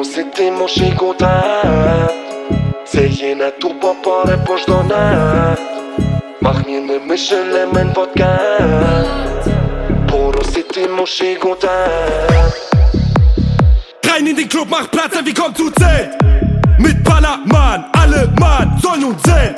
Porosity mo shikotat Se jena tu po pare po shdo nat Mach mir ne mische lemon vodka Porosity mo shikotat Rein in den Club, mach Platz, wie kommt zu zählen. Mit Ballermann, alle Mann sollen uns sehen.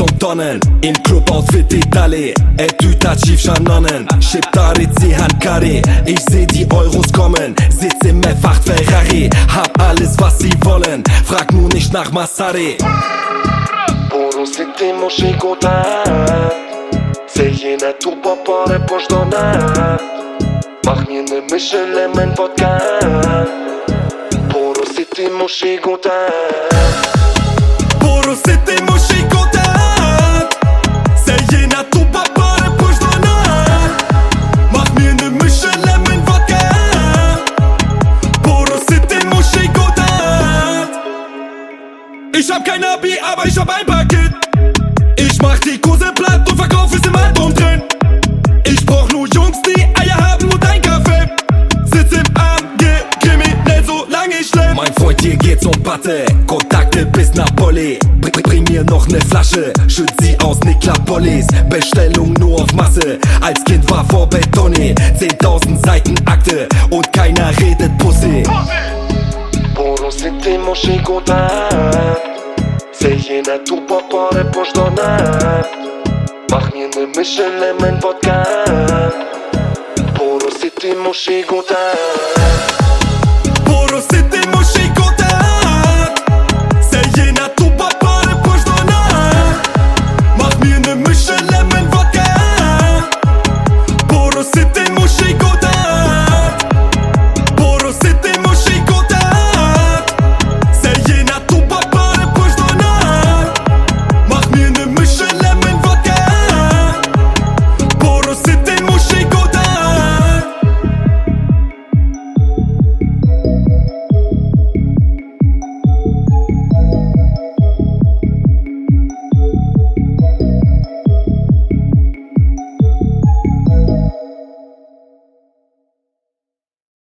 Um Tonnen. Im Club Outfit Italie. Er tütet Schiefschanonnen. Shiptari, Hankari. Ich seh die Euros kommen. Sitz im F8 Ferrari. Hab alles, was sie wollen. Frag nur nicht nach Massari. Porosity mo shikotat Se jena tu po pare po shdo nat Mach mir ne mische lemon vodka Porosity mo shikotat Porosity mo hab kein Abi, aber ich hab ein Paket Ich mach die Kurse platt und verkauf es im Album drin Ich brauch nur Jungs, die Eier haben und ein Kaffee Sitz im AMG, kriminell solange ich leb Mein Freund, hier geht's um Patte. Kontakte bis Napoli. Bring, bring, bring mir noch ne Flasche. Schütt sie aus Niklapolis. Bestellung nur auf Masse. Als Kind war vor Betoni. 10.000 Seiten Akte. Und keiner redet Pussy. Mo shikotat Se tu po Σε γίνε του ποπό ρε πως το να Μαχνίνε μη σε λέμεν ποτκά